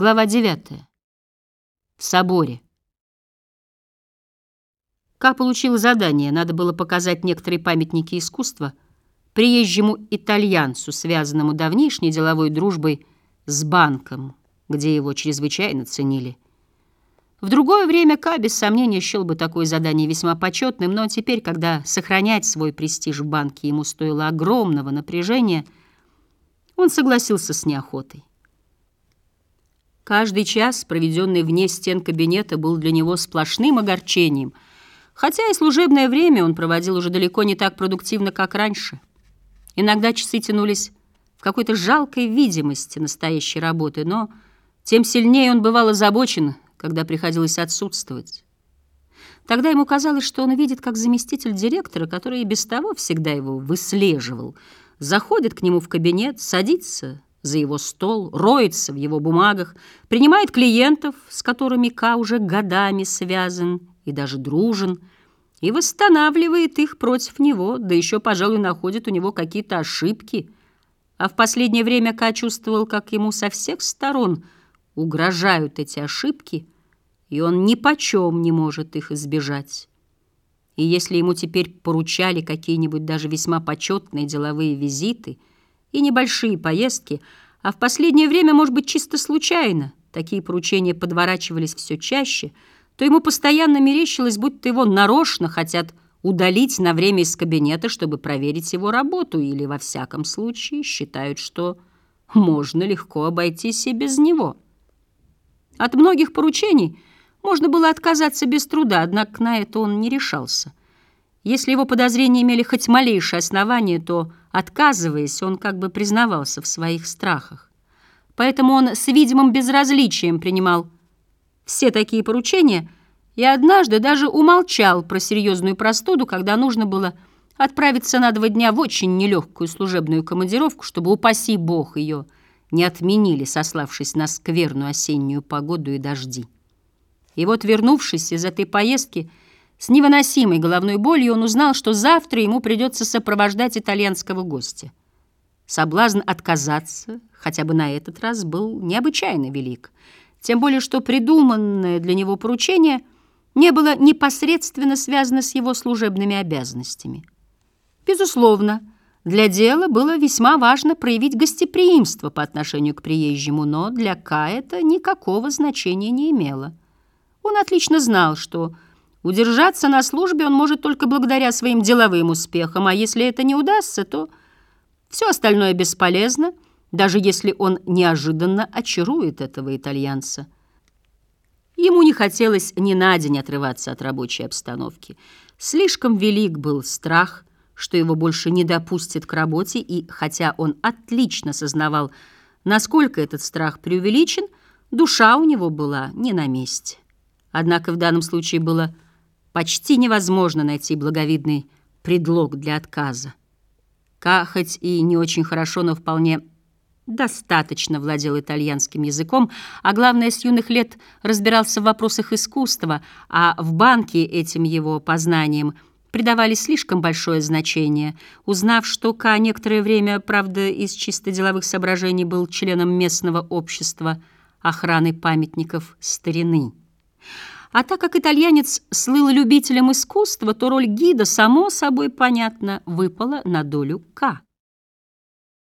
Глава 9. В соборе. Ка получил задание, надо было показать некоторые памятники искусства приезжему итальянцу, связанному давнишней деловой дружбой с банком, где его чрезвычайно ценили. В другое время Ка, без сомнения, счел бы такое задание весьма почетным, но теперь, когда сохранять свой престиж в банке ему стоило огромного напряжения, он согласился с неохотой. Каждый час, проведенный вне стен кабинета, был для него сплошным огорчением, хотя и служебное время он проводил уже далеко не так продуктивно, как раньше. Иногда часы тянулись в какой-то жалкой видимости настоящей работы, но тем сильнее он бывал озабочен, когда приходилось отсутствовать. Тогда ему казалось, что он видит, как заместитель директора, который и без того всегда его выслеживал, заходит к нему в кабинет, садится за его стол, роется в его бумагах, принимает клиентов, с которыми К уже годами связан и даже дружен, и восстанавливает их против него, да еще, пожалуй, находит у него какие-то ошибки. А в последнее время К чувствовал, как ему со всех сторон угрожают эти ошибки, и он ни почем не может их избежать. И если ему теперь поручали какие-нибудь даже весьма почетные деловые визиты – и небольшие поездки, а в последнее время, может быть, чисто случайно, такие поручения подворачивались все чаще, то ему постоянно мерещилось, будто его нарочно хотят удалить на время из кабинета, чтобы проверить его работу, или, во всяком случае, считают, что можно легко обойтись и без него. От многих поручений можно было отказаться без труда, однако на это он не решался. Если его подозрения имели хоть малейшее основание, то, отказываясь, он как бы признавался в своих страхах. Поэтому он с видимым безразличием принимал все такие поручения и однажды даже умолчал про серьезную простуду, когда нужно было отправиться на два дня в очень нелегкую служебную командировку, чтобы, упаси бог, ее не отменили, сославшись на скверную осеннюю погоду и дожди. И вот, вернувшись из этой поездки, с невыносимой головной болью он узнал, что завтра ему придется сопровождать итальянского гостя. Соблазн отказаться хотя бы на этот раз был необычайно велик, тем более что придуманное для него поручение не было непосредственно связано с его служебными обязанностями. Безусловно, для дела было весьма важно проявить гостеприимство по отношению к приезжему, но для Ка это никакого значения не имело. Он отлично знал, что Удержаться на службе он может только благодаря своим деловым успехам, а если это не удастся, то все остальное бесполезно, даже если он неожиданно очарует этого итальянца. Ему не хотелось ни на день отрываться от рабочей обстановки. Слишком велик был страх, что его больше не допустят к работе, и хотя он отлично сознавал, насколько этот страх преувеличен, душа у него была не на месте. Однако в данном случае было почти невозможно найти благовидный предлог для отказа. Ка, хоть и не очень хорошо, но вполне достаточно владел итальянским языком, а главное, с юных лет разбирался в вопросах искусства, а в банке этим его познаниям придавали слишком большое значение. Узнав, что Ка некоторое время, правда, из чисто деловых соображений был членом местного общества охраны памятников старины. А так как итальянец слыл любителем искусства, то роль гида, само собой понятно, выпала на долю К.